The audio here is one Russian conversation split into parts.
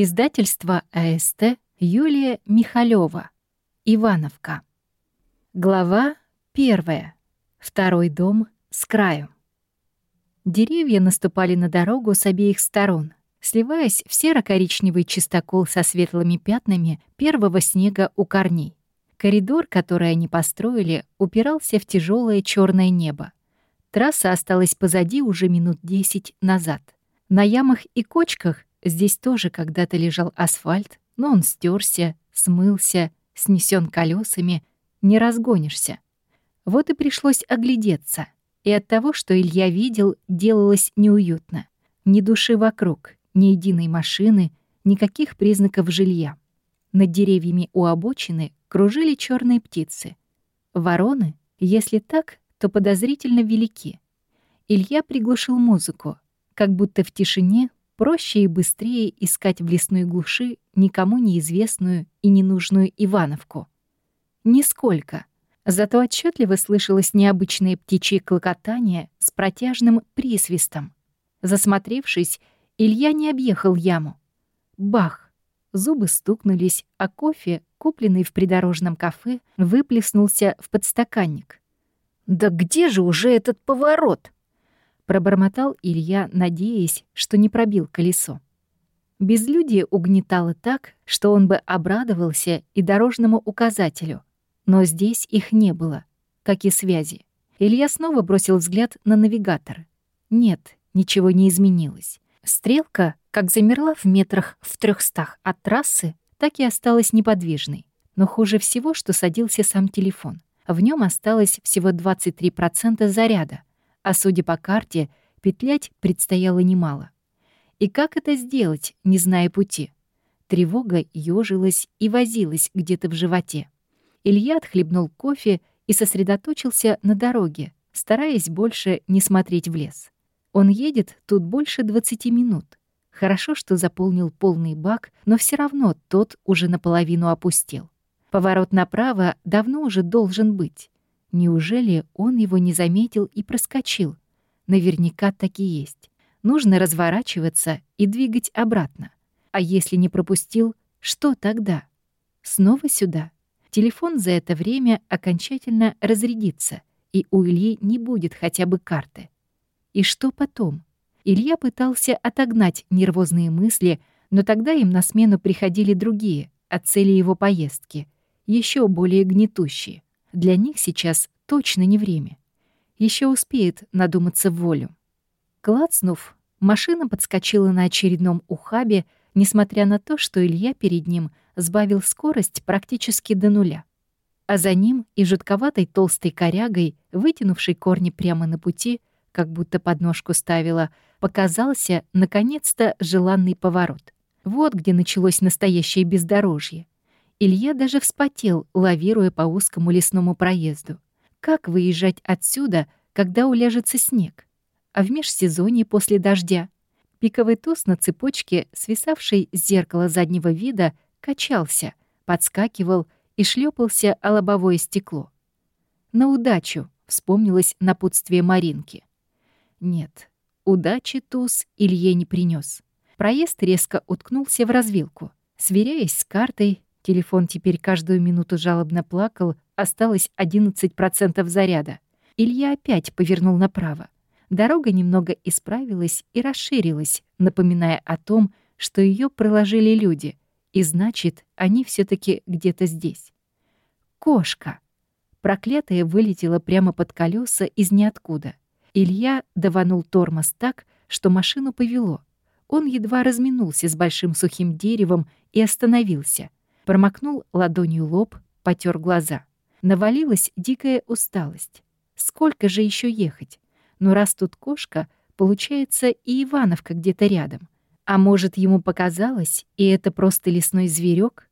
Издательство АСТ Юлия Михалева. Ивановка. Глава первая. Второй дом с краю. Деревья наступали на дорогу с обеих сторон, сливаясь в серо-коричневый чистокол со светлыми пятнами первого снега у корней. Коридор, который они построили, упирался в тяжелое черное небо. Трасса осталась позади уже минут десять назад. На ямах и кочках Здесь тоже когда-то лежал асфальт, но он стерся, смылся, снесен колесами, не разгонишься. Вот и пришлось оглядеться. И от того, что Илья видел, делалось неуютно. Ни души вокруг, ни единой машины, никаких признаков жилья. Над деревьями у обочины кружили черные птицы. Вороны, если так, то подозрительно велики. Илья приглушил музыку, как будто в тишине Проще и быстрее искать в лесной глуши никому неизвестную и ненужную Ивановку. Нисколько. Зато отчетливо слышалось необычное птичье клокотание с протяжным присвистом. Засмотревшись, Илья не объехал яму. Бах! Зубы стукнулись, а кофе, купленный в придорожном кафе, выплеснулся в подстаканник. «Да где же уже этот поворот?» Пробормотал Илья, надеясь, что не пробил колесо. Безлюдие угнетало так, что он бы обрадовался и дорожному указателю. Но здесь их не было, как и связи. Илья снова бросил взгляд на навигатор. Нет, ничего не изменилось. Стрелка, как замерла в метрах в трехстах от трассы, так и осталась неподвижной. Но хуже всего, что садился сам телефон. В нем осталось всего 23% заряда, а судя по карте, петлять предстояло немало. И как это сделать, не зная пути? Тревога ёжилась и возилась где-то в животе. Илья отхлебнул кофе и сосредоточился на дороге, стараясь больше не смотреть в лес. Он едет тут больше 20 минут. Хорошо, что заполнил полный бак, но все равно тот уже наполовину опустел. Поворот направо давно уже должен быть. Неужели он его не заметил и проскочил? Наверняка так и есть. Нужно разворачиваться и двигать обратно. А если не пропустил, что тогда? Снова сюда. Телефон за это время окончательно разрядится, и у Ильи не будет хотя бы карты. И что потом? Илья пытался отогнать нервозные мысли, но тогда им на смену приходили другие, от цели его поездки, еще более гнетущие. Для них сейчас точно не время. Еще успеет надуматься волю. Клацнув, машина подскочила на очередном ухабе, несмотря на то, что Илья перед ним сбавил скорость практически до нуля. А за ним и жутковатой толстой корягой, вытянувшей корни прямо на пути, как будто подножку ставила, показался, наконец-то, желанный поворот. Вот где началось настоящее бездорожье. Илья даже вспотел, лавируя по узкому лесному проезду. Как выезжать отсюда, когда уляжется снег? А в межсезонье после дождя? Пиковый туз на цепочке, свисавший с зеркала заднего вида, качался, подскакивал и шлепался о лобовое стекло. «На удачу!» — вспомнилось напутствие Маринки. Нет, удачи туз Илье не принес. Проезд резко уткнулся в развилку. Сверяясь с картой, Телефон теперь каждую минуту жалобно плакал, осталось 11% заряда. Илья опять повернул направо. Дорога немного исправилась и расширилась, напоминая о том, что ее проложили люди, и значит, они все таки где-то здесь. Кошка. Проклятая вылетела прямо под колеса из ниоткуда. Илья даванул тормоз так, что машину повело. Он едва разминулся с большим сухим деревом и остановился — Промокнул ладонью лоб, потер глаза. Навалилась дикая усталость. Сколько же еще ехать? Но раз тут кошка, получается и Ивановка где-то рядом. А может, ему показалось, и это просто лесной зверек?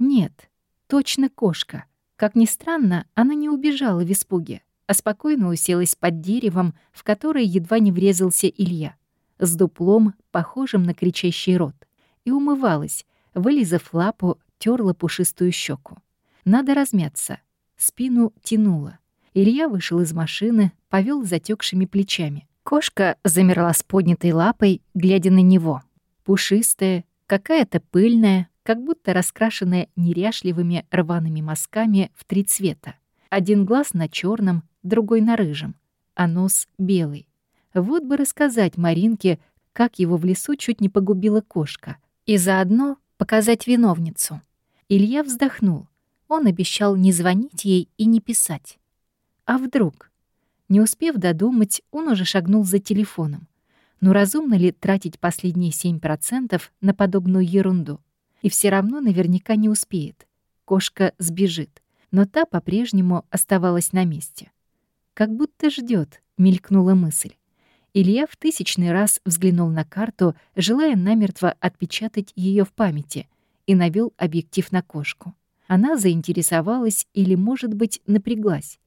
Нет, точно кошка. Как ни странно, она не убежала в испуге, а спокойно уселась под деревом, в которое едва не врезался Илья, с дуплом, похожим на кричащий рот, и умывалась, вылизав лапу терла пушистую щеку. Надо размяться. Спину тянуло. Илья вышел из машины, повел затекшими плечами. Кошка замерла с поднятой лапой, глядя на него. Пушистая, Какая-то пыльная, как будто раскрашенная неряшливыми рваными мазками в три цвета. Один глаз на черном, другой на рыжем, а нос белый. Вот бы рассказать Маринке, как его в лесу чуть не погубила кошка, и заодно показать виновницу. Илья вздохнул. Он обещал не звонить ей и не писать. А вдруг? Не успев додумать, он уже шагнул за телефоном. Но разумно ли тратить последние 7% на подобную ерунду? И все равно наверняка не успеет. Кошка сбежит, но та по-прежнему оставалась на месте. Как будто ждет, мелькнула мысль. Илья в тысячный раз взглянул на карту, желая намертво отпечатать ее в памяти, и навел объектив на кошку. Она заинтересовалась или, может быть, напряглась.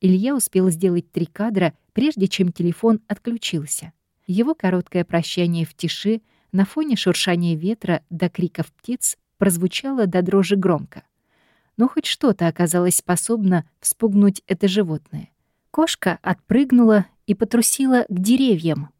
Илья успел сделать три кадра, прежде чем телефон отключился. Его короткое прощание в тиши на фоне шуршания ветра до криков птиц прозвучало до дрожи громко. Но хоть что-то оказалось способно вспугнуть это животное. Кошка отпрыгнула и потрусила к деревьям.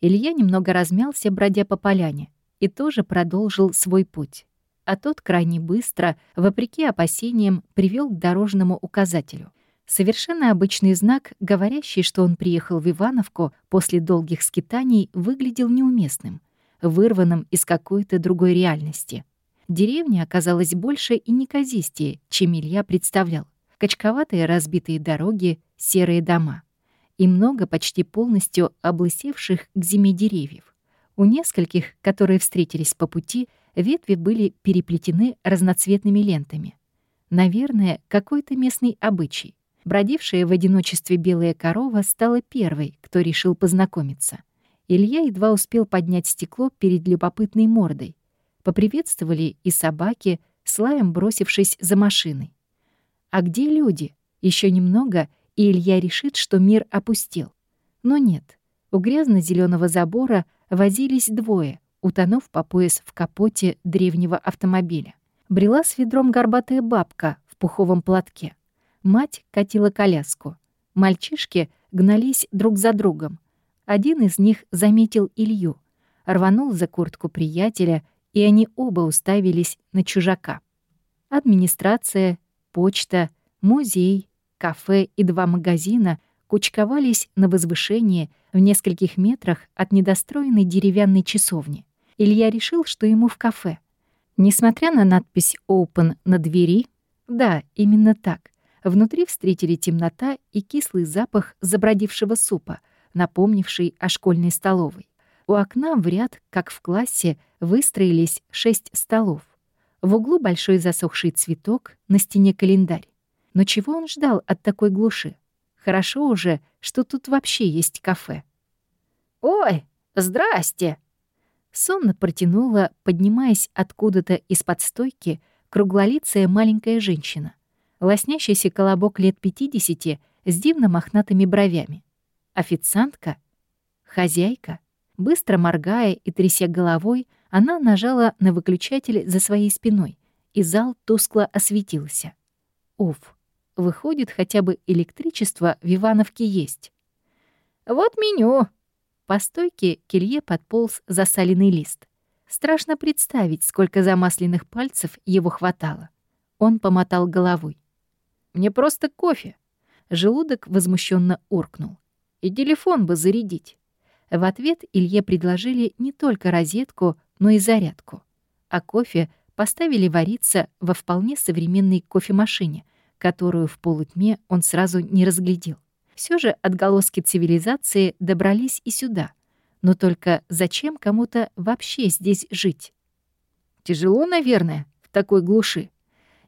Илья немного размялся, бродя по поляне, и тоже продолжил свой путь. А тот крайне быстро, вопреки опасениям, привел к дорожному указателю — Совершенно обычный знак, говорящий, что он приехал в Ивановку после долгих скитаний, выглядел неуместным, вырванным из какой-то другой реальности. Деревня оказалась больше и неказистее, чем Илья представлял. Качковатые разбитые дороги, серые дома. И много почти полностью облысевших к зиме деревьев. У нескольких, которые встретились по пути, ветви были переплетены разноцветными лентами. Наверное, какой-то местный обычай. Бродившая в одиночестве белая корова стала первой, кто решил познакомиться. Илья едва успел поднять стекло перед любопытной мордой. Поприветствовали и собаки, слаем бросившись за машиной. А где люди? Еще немного, и Илья решит, что мир опустел. Но нет. У грязно зеленого забора возились двое, утонув по пояс в капоте древнего автомобиля. Брела с ведром горбатая бабка в пуховом платке. Мать катила коляску. Мальчишки гнались друг за другом. Один из них заметил Илью, рванул за куртку приятеля, и они оба уставились на чужака. Администрация, почта, музей, кафе и два магазина кучковались на возвышении в нескольких метрах от недостроенной деревянной часовни. Илья решил, что ему в кафе. Несмотря на надпись «Open» на двери, да, именно так, Внутри встретили темнота и кислый запах забродившего супа, напомнивший о школьной столовой. У окна в ряд, как в классе, выстроились шесть столов. В углу большой засохший цветок, на стене календарь. Но чего он ждал от такой глуши? Хорошо уже, что тут вообще есть кафе. «Ой, здрасте!» Сонно протянула, поднимаясь откуда-то из-под стойки, круглолицая маленькая женщина — лоснящийся колобок лет 50 с дивно мохнатыми бровями. Официантка? Хозяйка? Быстро моргая и тряся головой, она нажала на выключатель за своей спиной, и зал тускло осветился. Уф, выходит, хотя бы электричество в Ивановке есть. «Вот меню!» По стойке к Илье подполз засаленный лист. Страшно представить, сколько замасленных пальцев его хватало. Он помотал головой. Мне просто кофе». Желудок возмущенно уркнул. «И телефон бы зарядить». В ответ Илье предложили не только розетку, но и зарядку. А кофе поставили вариться во вполне современной кофемашине, которую в полутьме он сразу не разглядел. Все же отголоски цивилизации добрались и сюда. Но только зачем кому-то вообще здесь жить? Тяжело, наверное, в такой глуши.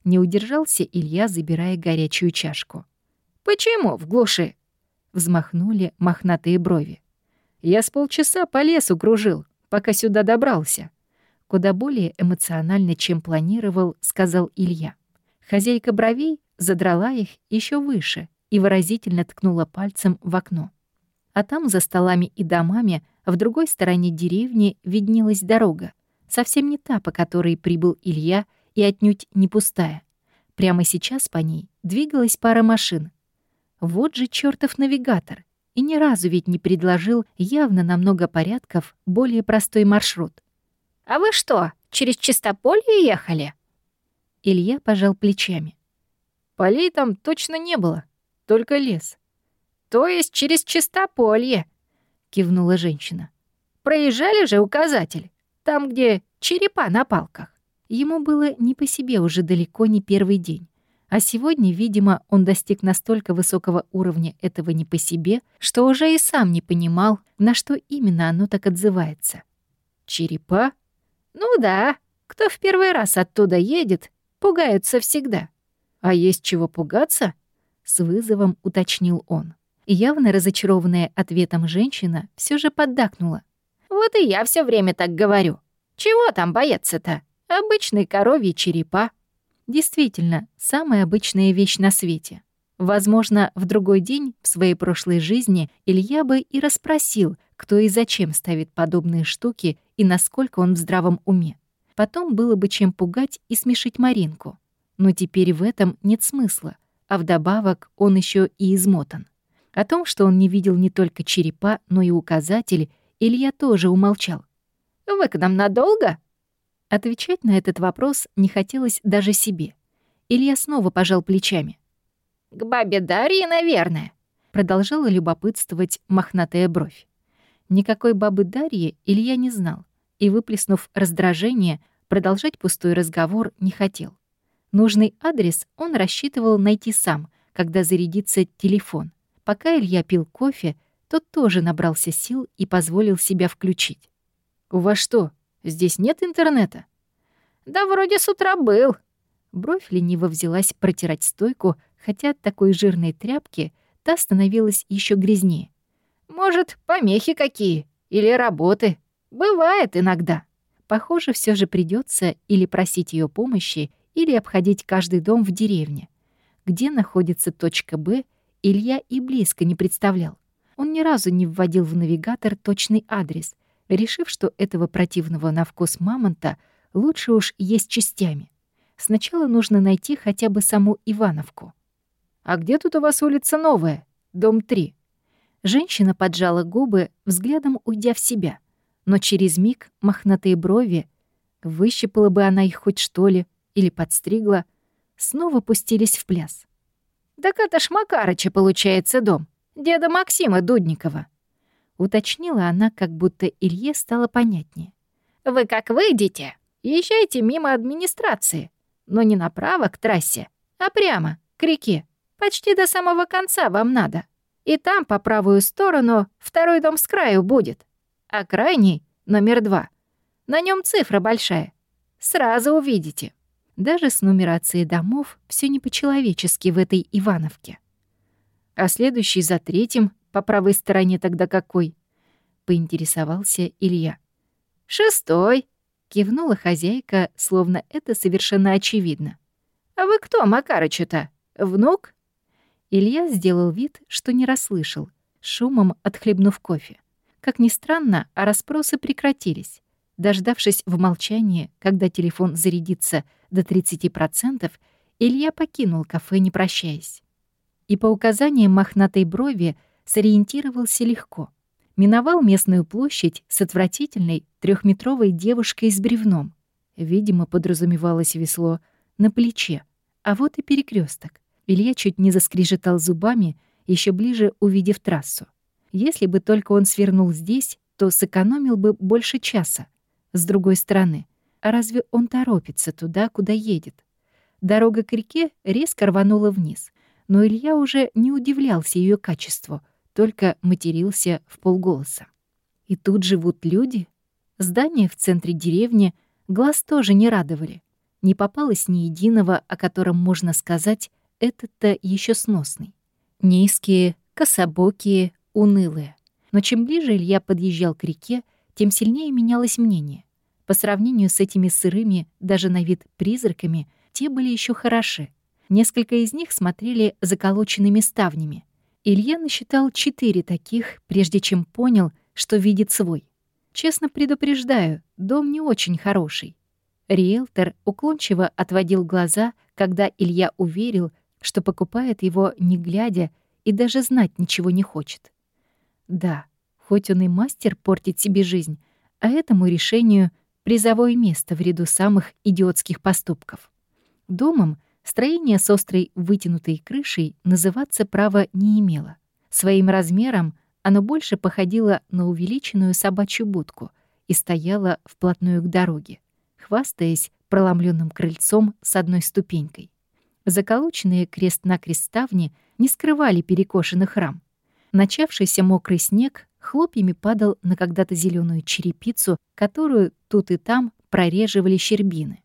Не удержался Илья, забирая горячую чашку. «Почему в глуши?» Взмахнули мохнатые брови. «Я с полчаса по лесу кружил, пока сюда добрался». Куда более эмоционально, чем планировал, сказал Илья. Хозяйка бровей задрала их еще выше и выразительно ткнула пальцем в окно. А там, за столами и домами, в другой стороне деревни виднелась дорога, совсем не та, по которой прибыл Илья и отнюдь не пустая. Прямо сейчас по ней двигалась пара машин. Вот же чертов навигатор. И ни разу ведь не предложил явно на много порядков более простой маршрут. «А вы что, через чистополье ехали?» Илья пожал плечами. «Полей там точно не было, только лес». «То есть через чистополье?» — кивнула женщина. «Проезжали же указатель, там, где черепа на палках». Ему было не по себе уже далеко не первый день. А сегодня, видимо, он достиг настолько высокого уровня этого не по себе, что уже и сам не понимал, на что именно оно так отзывается. «Черепа?» «Ну да, кто в первый раз оттуда едет, пугаются всегда». «А есть чего пугаться?» — с вызовом уточнил он. Явно разочарованная ответом женщина все же поддакнула. «Вот и я все время так говорю. Чего там бояться-то? Обычные коровьи черепа». Действительно, самая обычная вещь на свете. Возможно, в другой день в своей прошлой жизни Илья бы и расспросил, кто и зачем ставит подобные штуки и насколько он в здравом уме. Потом было бы чем пугать и смешить Маринку. Но теперь в этом нет смысла, а вдобавок он еще и измотан. О том, что он не видел не только черепа, но и указатель, Илья тоже умолчал. «Вы к нам надолго?» Отвечать на этот вопрос не хотелось даже себе. Илья снова пожал плечами. «К бабе Дарье, наверное», — продолжала любопытствовать мохнатая бровь. Никакой бабы Дарьи Илья не знал, и, выплеснув раздражение, продолжать пустой разговор не хотел. Нужный адрес он рассчитывал найти сам, когда зарядится телефон. Пока Илья пил кофе, тот тоже набрался сил и позволил себя включить. «У вас что, Здесь нет интернета?» «Да вроде с утра был». Бровь лениво взялась протирать стойку, хотя от такой жирной тряпки та становилась еще грязнее. «Может, помехи какие? Или работы? Бывает иногда». Похоже, все же придется или просить ее помощи, или обходить каждый дом в деревне. Где находится точка «Б», Илья и близко не представлял. Он ни разу не вводил в навигатор точный адрес — решив, что этого противного на вкус мамонта лучше уж есть частями. Сначала нужно найти хотя бы саму Ивановку. «А где тут у вас улица Новая? Дом 3?» Женщина поджала губы, взглядом уйдя в себя. Но через миг мохнатые брови, выщипала бы она их хоть что ли, или подстригла, снова пустились в пляс. «Так это ж Макарыча, получается, дом. Деда Максима Дудникова». Уточнила она, как будто Илье стало понятнее. «Вы как выйдете, езжайте мимо администрации, но не направо к трассе, а прямо, к реке. Почти до самого конца вам надо. И там, по правую сторону, второй дом с краю будет. А крайний — номер два. На нем цифра большая. Сразу увидите». Даже с нумерацией домов все не по-человечески в этой Ивановке. А следующий за третьим по правой стороне тогда какой?» — поинтересовался Илья. «Шестой», — кивнула хозяйка, словно это совершенно очевидно. «А вы кто, Макарычу-то? Внук?» Илья сделал вид, что не расслышал, шумом отхлебнув кофе. Как ни странно, а расспросы прекратились. Дождавшись в молчании, когда телефон зарядится до 30%, Илья покинул кафе, не прощаясь. И по указаниям мохнатой брови сориентировался легко. Миновал местную площадь с отвратительной трехметровой девушкой с бревном. Видимо, подразумевалось весло на плече. А вот и перекресток. Илья чуть не заскрежетал зубами, еще ближе увидев трассу. Если бы только он свернул здесь, то сэкономил бы больше часа. С другой стороны, разве он торопится туда, куда едет? Дорога к реке резко рванула вниз, но Илья уже не удивлялся ее качеству — только матерился в полголоса. И тут живут люди. Здания в центре деревни глаз тоже не радовали. Не попалось ни единого, о котором можно сказать, этот-то еще сносный. Низкие, кособокие, унылые. Но чем ближе Илья подъезжал к реке, тем сильнее менялось мнение. По сравнению с этими сырыми, даже на вид призраками, те были еще хороши. Несколько из них смотрели заколоченными ставнями, Илья насчитал четыре таких, прежде чем понял, что видит свой. Честно предупреждаю, дом не очень хороший. Риэлтор уклончиво отводил глаза, когда Илья уверил, что покупает его не глядя и даже знать ничего не хочет. Да, хоть он и мастер портить себе жизнь, а этому решению призовое место в ряду самых идиотских поступков. Домом строение с острой вытянутой крышей называться права не имело. Своим размером оно больше походило на увеличенную собачью будку и стояло вплотную к дороге, хвастаясь проломленным крыльцом с одной ступенькой. Заколоченные крест-накрест ставни не скрывали перекошенных рам. Начавшийся мокрый снег хлопьями падал на когда-то зеленую черепицу, которую тут и там прореживали щербины.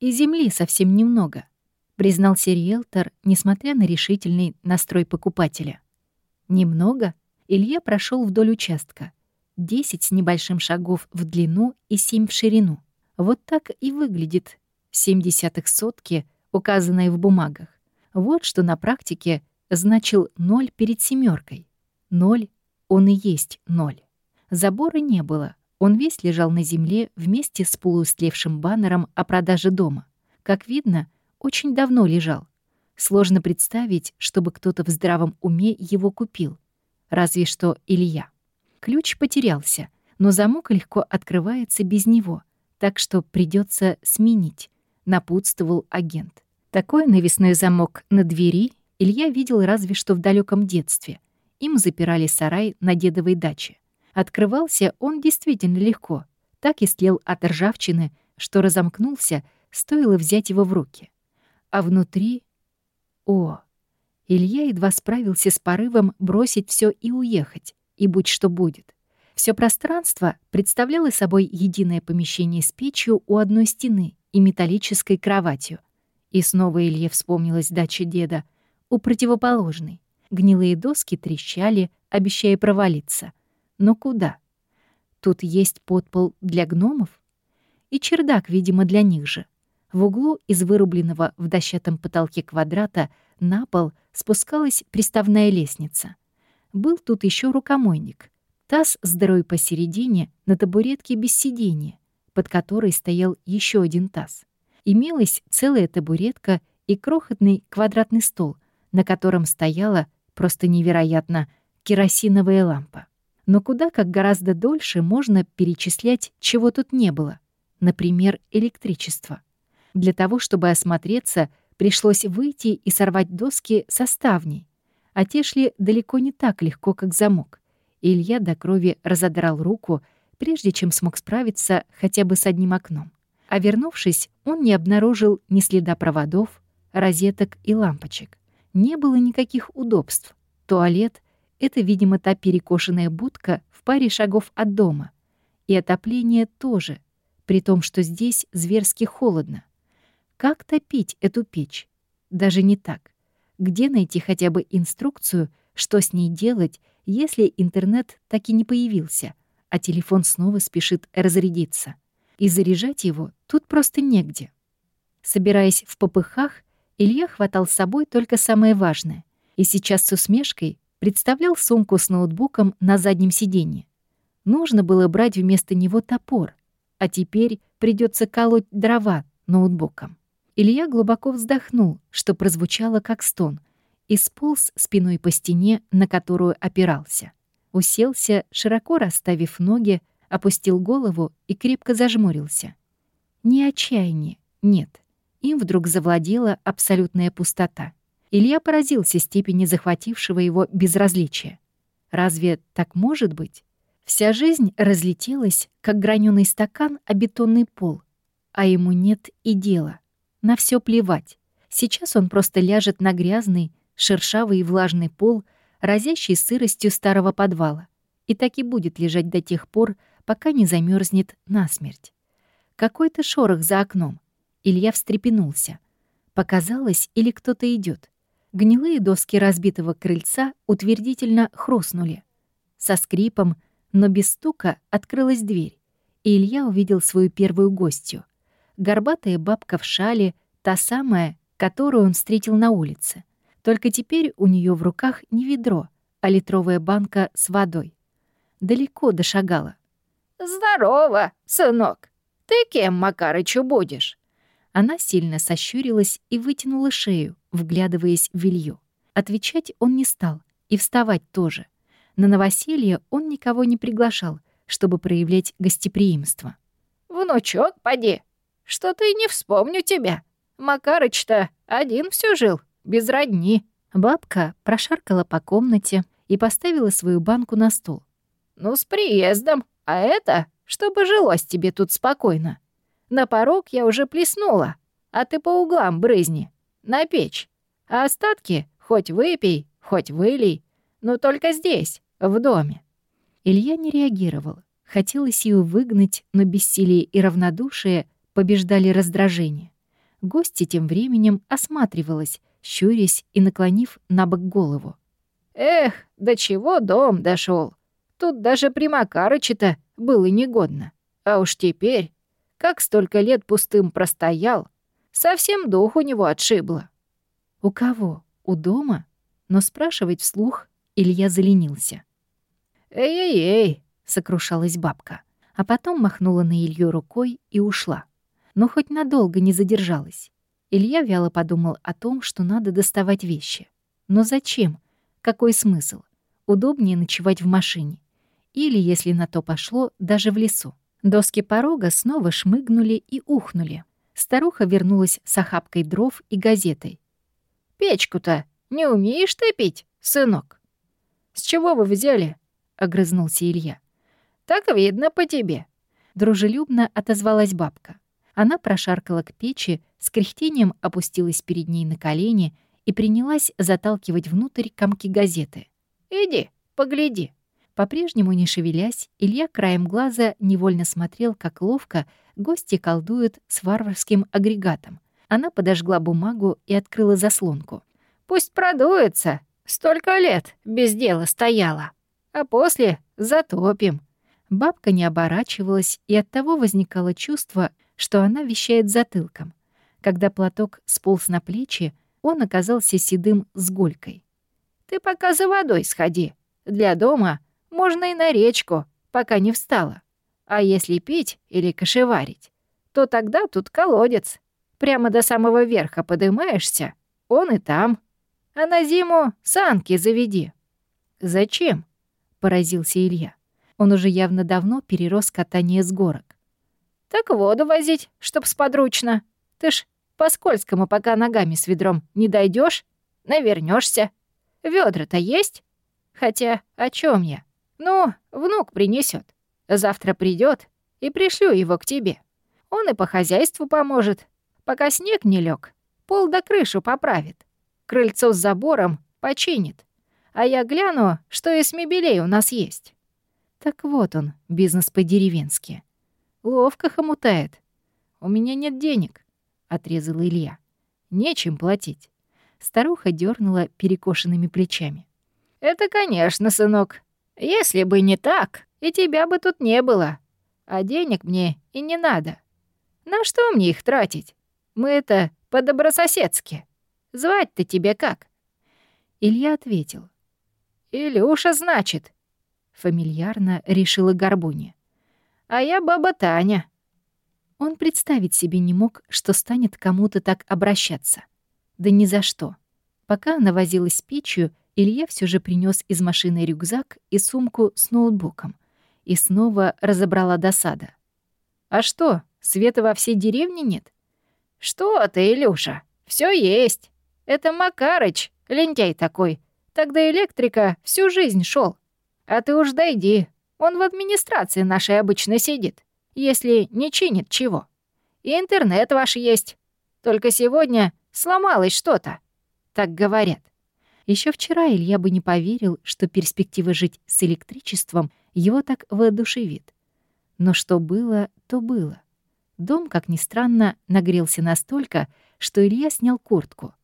И земли совсем немного, признался риэлтор, несмотря на решительный настрой покупателя. Немного Илья прошел вдоль участка. Десять с небольшим шагов в длину и семь в ширину. Вот так и выглядит семь десятых сотки, указанные в бумагах. Вот что на практике значил ноль перед семеркой. Ноль, он и есть ноль. Забора не было. Он весь лежал на земле вместе с полуистлевшим баннером о продаже дома. Как видно, очень давно лежал. Сложно представить, чтобы кто-то в здравом уме его купил. Разве что Илья. Ключ потерялся, но замок легко открывается без него, так что придется сменить, напутствовал агент. Такой навесной замок на двери Илья видел разве что в далеком детстве. Им запирали сарай на дедовой даче. Открывался он действительно легко. Так и слел от ржавчины, что разомкнулся, стоило взять его в руки. А внутри... О! Илья едва справился с порывом бросить все и уехать, и будь что будет. Все пространство представляло собой единое помещение с печью у одной стены и металлической кроватью. И снова Илье вспомнилась дача деда — у противоположной. Гнилые доски трещали, обещая провалиться. Но куда? Тут есть подпол для гномов? И чердак, видимо, для них же. В углу из вырубленного в дощатом потолке квадрата на пол спускалась приставная лестница. Был тут еще рукомойник. Таз с дырой посередине на табуретке без сиденья, под которой стоял еще один таз. Имелась целая табуретка и крохотный квадратный стол — на котором стояла, просто невероятно, керосиновая лампа. Но куда как гораздо дольше можно перечислять, чего тут не было. Например, электричество. Для того, чтобы осмотреться, пришлось выйти и сорвать доски со ставней. А те шли далеко не так легко, как замок. Илья до крови разодрал руку, прежде чем смог справиться хотя бы с одним окном. А вернувшись, он не обнаружил ни следа проводов, розеток и лампочек не было никаких удобств. Туалет — это, видимо, та перекошенная будка в паре шагов от дома. И отопление тоже, при том, что здесь зверски холодно. Как топить эту печь? Даже не так. Где найти хотя бы инструкцию, что с ней делать, если интернет так и не появился, а телефон снова спешит разрядиться? И заряжать его тут просто негде. Собираясь в попыхах, Илья хватал с собой только самое важное и сейчас с усмешкой представлял сумку с ноутбуком на заднем сиденье. Нужно было брать вместо него топор, а теперь придется колоть дрова ноутбуком. Илья глубоко вздохнул, что прозвучало как стон, и сполз спиной по стене, на которую опирался. Уселся, широко расставив ноги, опустил голову и крепко зажмурился. Ни отчаяния, нет им вдруг завладела абсолютная пустота. Илья поразился степени захватившего его безразличия. Разве так может быть? Вся жизнь разлетелась, как граненый стакан о бетонный пол, а ему нет и дела. На все плевать. Сейчас он просто ляжет на грязный, шершавый и влажный пол, разящий сыростью старого подвала, и так и будет лежать до тех пор, пока не замерзнет насмерть. Какой-то шорох за окном. Илья встрепенулся. Показалось, или кто-то идет. Гнилые доски разбитого крыльца утвердительно хрустнули. Со скрипом, но без стука открылась дверь, и Илья увидел свою первую гостью. Горбатая бабка в шале, та самая, которую он встретил на улице. Только теперь у нее в руках не ведро, а литровая банка с водой. Далеко дошагала. «Здорово, сынок! Ты кем, Макарычу, будешь?» Она сильно сощурилась и вытянула шею, вглядываясь в Илью. Отвечать он не стал, и вставать тоже. На новоселье он никого не приглашал, чтобы проявлять гостеприимство. «В внучок, поди. Что-то и не вспомню тебя. Макарыч-то один все жил, без родни». Бабка прошаркала по комнате и поставила свою банку на стол. «Ну, с приездом. А это, чтобы жилось тебе тут спокойно. На порог я уже плеснула, а ты по углам брызни, на печь. А остатки хоть выпей, хоть вылей, но только здесь, в доме». Илья не реагировал. Хотелось ее выгнать, но бессилие и равнодушие побеждали раздражение. Гостья тем временем осматривалась, щурясь и наклонив на бок голову. «Эх, до чего дом дошел! Тут даже при Макарыче-то было негодно. А уж теперь, как столько лет пустым простоял, совсем дух у него отшибло». «У кого? У дома?» Но спрашивать вслух Илья заленился. «Эй-эй-эй!» — сокрушалась бабка, а потом махнула на Илью рукой и ушла. Но хоть надолго не задержалась. Илья вяло подумал о том, что надо доставать вещи. Но зачем? Какой смысл? Удобнее ночевать в машине. Или, если на то пошло, даже в лесу. Доски порога снова шмыгнули и ухнули. Старуха вернулась с охапкой дров и газетой. «Печку-то не умеешь ты пить, сынок?» «С чего вы взяли?» — огрызнулся Илья. «Так видно по тебе». Дружелюбно отозвалась бабка. Она прошаркала к печи, с кряхтением опустилась перед ней на колени и принялась заталкивать внутрь комки газеты. «Иди, погляди». По-прежнему не шевелясь, Илья краем глаза невольно смотрел, как ловко гости колдуют с варварским агрегатом. Она подожгла бумагу и открыла заслонку. «Пусть продуется. Столько лет без дела стояла. А после затопим». Бабка не оборачивалась, и оттого возникало чувство, что она вещает затылком. Когда платок сполз на плечи, он оказался седым с голькой. «Ты пока за водой сходи. Для дома можно и на речку, пока не встала. А если пить или кошеварить, то тогда тут колодец. Прямо до самого верха поднимаешься, он и там. А на зиму санки заведи». «Зачем?» — поразился Илья. Он уже явно давно перерос катание с горок. Так воду возить, чтоб сподручно. Ты ж по скользкому, пока ногами с ведром не дойдешь, навернешься. Ведра-то есть? Хотя о чем я? Ну, внук принесет. Завтра придет и пришлю его к тебе. Он и по хозяйству поможет, пока снег не лег. Пол до крышу поправит. Крыльцо с забором починит. А я гляну, что из мебелей у нас есть. Так вот он, бизнес по-деревенски. Ловко хомутает. У меня нет денег, отрезал Илья. Нечем платить. Старуха дернула перекошенными плечами. Это, конечно, сынок. Если бы не так, и тебя бы тут не было. А денег мне и не надо. На что мне их тратить? Мы это по-добрососедски. Звать-то тебе как?» Илья ответил. «Илюша, значит». Фамильярно решила Горбуня а я баба Таня». Он представить себе не мог, что станет кому-то так обращаться. Да ни за что. Пока она возилась с печью, Илья все же принес из машины рюкзак и сумку с ноутбуком. И снова разобрала досада. «А что, света во всей деревне нет?» «Что ты, Илюша, все есть. Это Макарыч, лентяй такой. Тогда электрика всю жизнь шел. А ты уж дойди, он в администрации нашей обычно сидит, если не чинит чего. И интернет ваш есть. Только сегодня сломалось что-то. Так говорят. Еще вчера Илья бы не поверил, что перспектива жить с электричеством его так воодушевит. Но что было, то было. Дом, как ни странно, нагрелся настолько, что Илья снял куртку.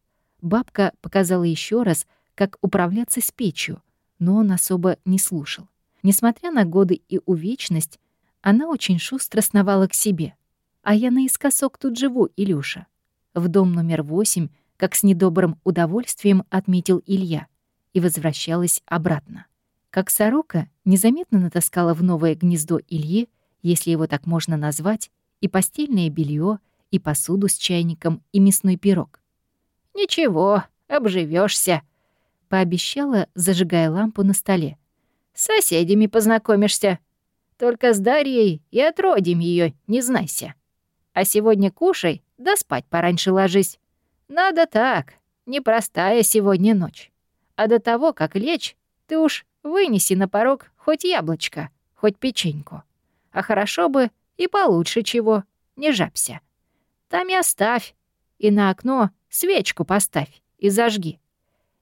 Бабка показала еще раз, как управляться с печью, но он особо не слушал. Несмотря на годы и увечность, она очень шустро сновала к себе. А я наискосок тут живу, Илюша. В дом номер восемь, как с недобрым удовольствием отметил Илья, и возвращалась обратно. Как сорока незаметно натаскала в новое гнездо Ильи, если его так можно назвать, и постельное белье, и посуду с чайником, и мясной пирог. «Ничего, обживешься, пообещала, зажигая лампу на столе. С соседями познакомишься. Только с Дарьей и отродим ее, не знайся. А сегодня кушай, да спать пораньше ложись. Надо так, непростая сегодня ночь. А до того, как лечь, ты уж вынеси на порог хоть яблочко, хоть печеньку. А хорошо бы и получше чего, не жабся. Там и оставь, и на окно свечку поставь и зажги.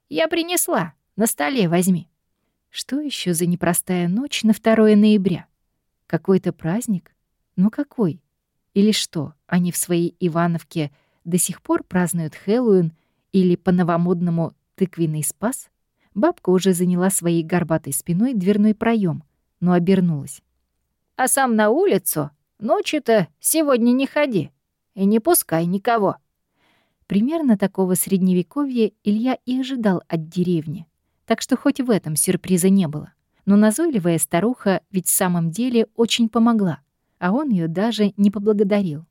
Я принесла, на столе возьми. Что еще за непростая ночь на 2 ноября? Какой-то праздник? Ну какой? Или что, они в своей Ивановке до сих пор празднуют Хэллоуин или по-новомодному тыквенный спас? Бабка уже заняла своей горбатой спиной дверной проем, но обернулась. «А сам на улицу ночью-то сегодня не ходи и не пускай никого». Примерно такого средневековья Илья и ожидал от деревни, так что хоть в этом сюрприза не было. Но назойливая старуха ведь в самом деле очень помогла, а он ее даже не поблагодарил.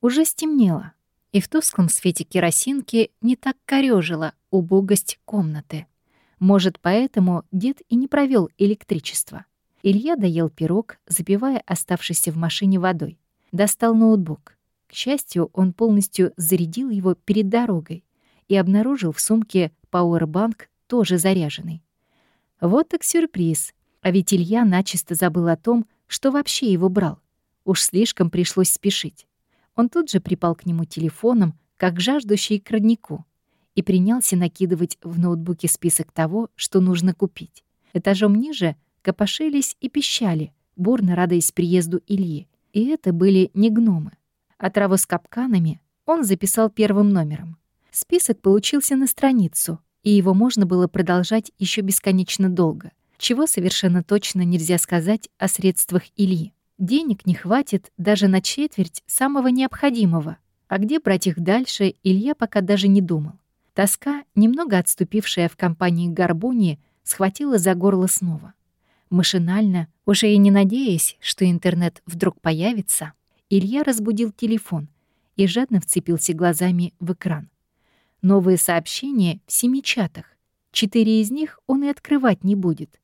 Уже стемнело, и в тусклом свете керосинки не так корёжила убогость комнаты. Может, поэтому дед и не провел электричество. Илья доел пирог, запивая оставшийся в машине водой. Достал ноутбук. К счастью, он полностью зарядил его перед дорогой и обнаружил в сумке пауэрбанк, тоже заряженный. Вот так сюрприз. А ведь Илья начисто забыл о том, что вообще его брал. Уж слишком пришлось спешить. Он тут же припал к нему телефоном, как жаждущий к роднику, и принялся накидывать в ноутбуке список того, что нужно купить. Этажом ниже копошились и пищали, бурно радуясь приезду Ильи. И это были не гномы. А траву с капканами он записал первым номером. Список получился на страницу, и его можно было продолжать еще бесконечно долго, чего совершенно точно нельзя сказать о средствах Ильи. Денег не хватит даже на четверть самого необходимого. А где брать их дальше, Илья пока даже не думал. Тоска, немного отступившая в компании Горбуни, схватила за горло снова. Машинально, уже и не надеясь, что интернет вдруг появится, Илья разбудил телефон и жадно вцепился глазами в экран. Новые сообщения в семи чатах. Четыре из них он и открывать не будет.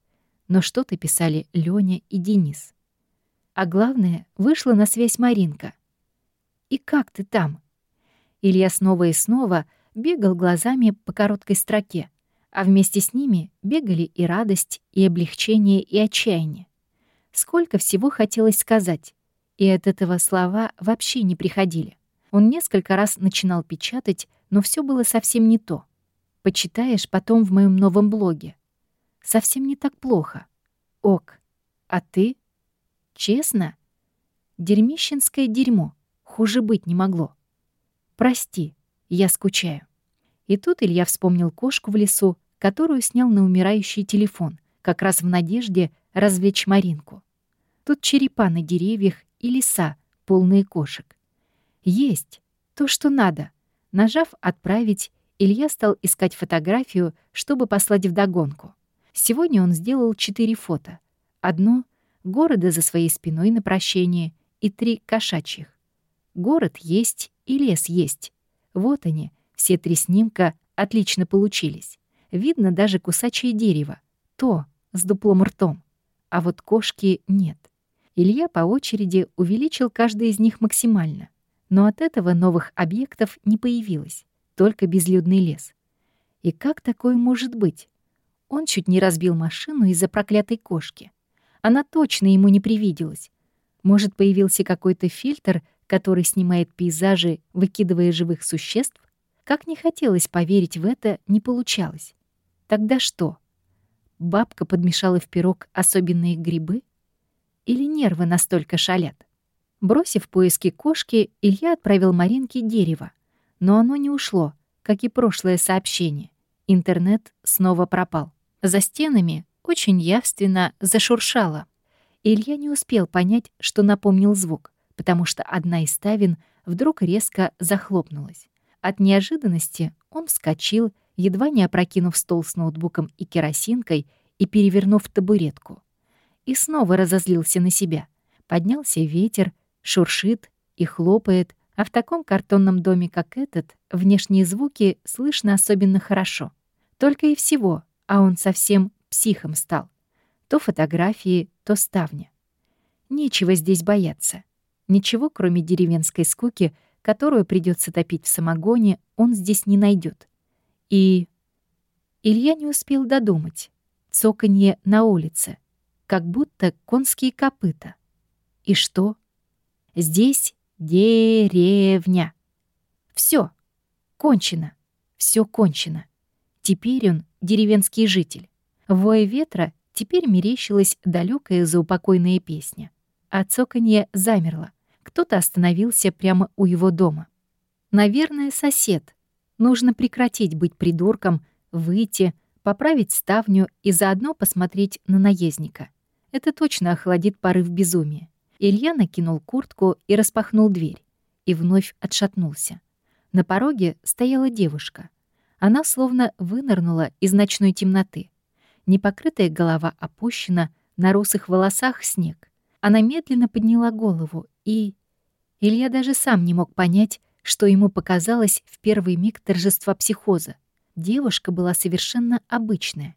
Но что-то писали Лёня и Денис. А главное, вышла на связь Маринка. «И как ты там?» Илья снова и снова бегал глазами по короткой строке, а вместе с ними бегали и радость, и облегчение, и отчаяние. Сколько всего хотелось сказать, и от этого слова вообще не приходили. Он несколько раз начинал печатать, но все было совсем не то. Почитаешь потом в моем новом блоге. Совсем не так плохо. Ок. А ты? Честно? Дерьмищенское дерьмо. Хуже быть не могло. Прости, я скучаю. И тут Илья вспомнил кошку в лесу, которую снял на умирающий телефон, как раз в надежде развлечь Маринку. Тут черепа на деревьях и леса, полные кошек. Есть то, что надо. Нажав «Отправить», Илья стал искать фотографию, чтобы послать вдогонку. Сегодня он сделал четыре фото. Одно города за своей спиной на прощение и три кошачьих. Город есть и лес есть. Вот они, все три снимка отлично получились. Видно даже кусачее дерево, то, с дуплом ртом. А вот кошки нет. Илья по очереди увеличил каждый из них максимально. Но от этого новых объектов не появилось, только безлюдный лес. И как такое может быть? Он чуть не разбил машину из-за проклятой кошки. Она точно ему не привиделась. Может, появился какой-то фильтр, который снимает пейзажи, выкидывая живых существ? Как не хотелось поверить в это, не получалось. Тогда что? Бабка подмешала в пирог особенные грибы? Или нервы настолько шалят? Бросив поиски кошки, Илья отправил Маринке дерево. Но оно не ушло, как и прошлое сообщение. Интернет снова пропал. За стенами очень явственно зашуршало. Илья не успел понять, что напомнил звук, потому что одна из ставен вдруг резко захлопнулась. От неожиданности он вскочил, едва не опрокинув стол с ноутбуком и керосинкой и перевернув табуретку. И снова разозлился на себя. Поднялся ветер, шуршит и хлопает, а в таком картонном доме, как этот, внешние звуки слышно особенно хорошо. Только и всего, а он совсем психом стал. То фотографии, то ставня. Нечего здесь бояться. Ничего, кроме деревенской скуки, которую придется топить в самогоне, он здесь не найдет. И... Илья не успел додумать. Цоканье на улице, как будто конские копыта. И что? Здесь деревня. Все, кончено, все кончено. Теперь он деревенский житель. Вой ветра теперь мерещилась далекая заупокойная песня. А цоканье замерло. Кто-то остановился прямо у его дома. Наверное, сосед. Нужно прекратить быть придурком, выйти, поправить ставню и заодно посмотреть на наездника. Это точно охладит порыв безумия. Илья накинул куртку и распахнул дверь. И вновь отшатнулся. На пороге стояла девушка. Она словно вынырнула из ночной темноты. Непокрытая голова опущена, на русых волосах снег. Она медленно подняла голову и... Илья даже сам не мог понять, что ему показалось в первый миг торжества психоза. Девушка была совершенно обычная.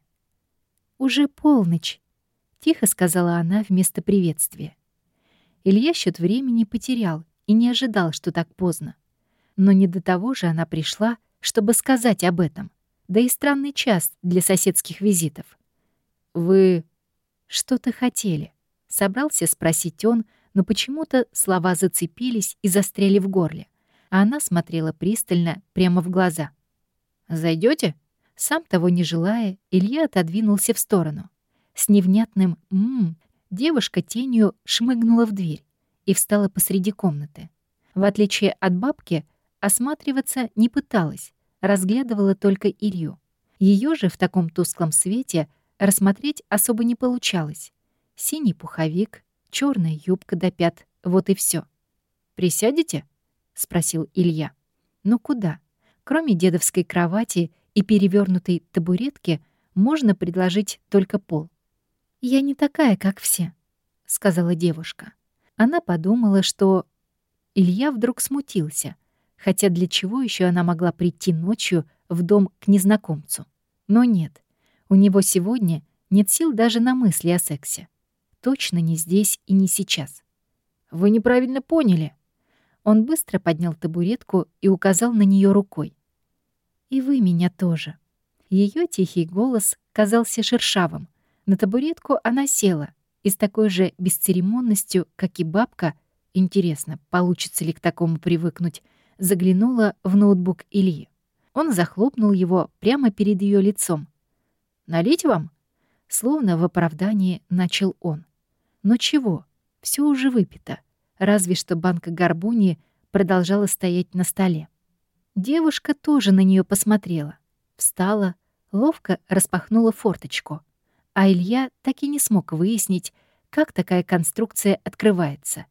«Уже полночь», — тихо сказала она вместо приветствия. Илья счет времени потерял и не ожидал, что так поздно. Но не до того же она пришла, чтобы сказать об этом. Да и странный час для соседских визитов. «Вы что-то хотели?» — собрался спросить он, но почему-то слова зацепились и застряли в горле, а она смотрела пристально прямо в глаза. Зайдете? Сам того не желая, Илья отодвинулся в сторону. С невнятным «ммм» девушка тенью шмыгнула в дверь и встала посреди комнаты. В отличие от бабки, осматриваться не пыталась, разглядывала только Илью. Ее же в таком тусклом свете рассмотреть особо не получалось. Синий пуховик, черная юбка до пят, вот и все. «Присядете?» — спросил Илья. «Ну куда? Кроме дедовской кровати и перевернутой табуретки можно предложить только пол». «Я не такая, как все», — сказала девушка. Она подумала, что... Илья вдруг смутился, хотя для чего еще она могла прийти ночью в дом к незнакомцу? Но нет, у него сегодня нет сил даже на мысли о сексе точно не здесь и не сейчас. «Вы неправильно поняли». Он быстро поднял табуретку и указал на нее рукой. «И вы меня тоже». Ее тихий голос казался шершавым. На табуретку она села и с такой же бесцеремонностью, как и бабка, интересно, получится ли к такому привыкнуть, заглянула в ноутбук Ильи. Он захлопнул его прямо перед ее лицом. «Налить вам?» Словно в оправдании начал он. Но чего? Все уже выпито. Разве что банка горбуни продолжала стоять на столе. Девушка тоже на нее посмотрела. Встала, ловко распахнула форточку. А Илья так и не смог выяснить, как такая конструкция открывается.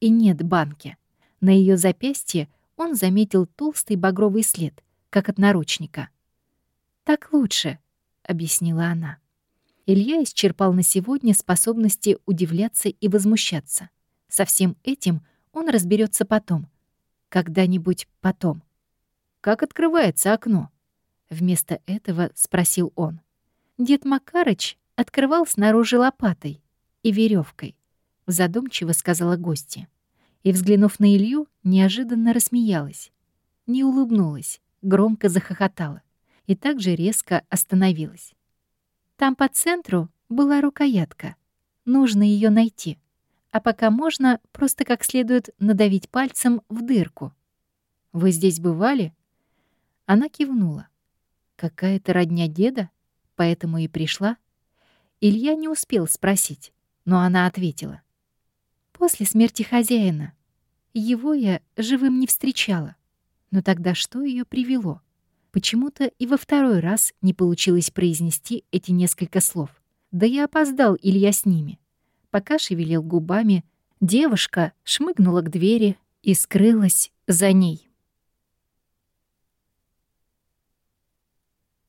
И нет банки. На ее запястье он заметил толстый багровый след, как от наручника. «Так лучше», — объяснила она. Илья исчерпал на сегодня способности удивляться и возмущаться. Со всем этим он разберется потом. Когда-нибудь потом. «Как открывается окно?» Вместо этого спросил он. Дед Макарыч открывал снаружи лопатой и веревкой, задумчиво сказала гостья. И, взглянув на Илью, неожиданно рассмеялась. Не улыбнулась, громко захохотала и также резко остановилась. Там по центру была рукоятка. Нужно ее найти. А пока можно просто как следует надавить пальцем в дырку. «Вы здесь бывали?» Она кивнула. «Какая-то родня деда? Поэтому и пришла?» Илья не успел спросить, но она ответила. «После смерти хозяина. Его я живым не встречала. Но тогда что ее привело?» Почему-то и во второй раз не получилось произнести эти несколько слов. Да и опоздал Илья с ними. Пока шевелил губами, девушка шмыгнула к двери и скрылась за ней.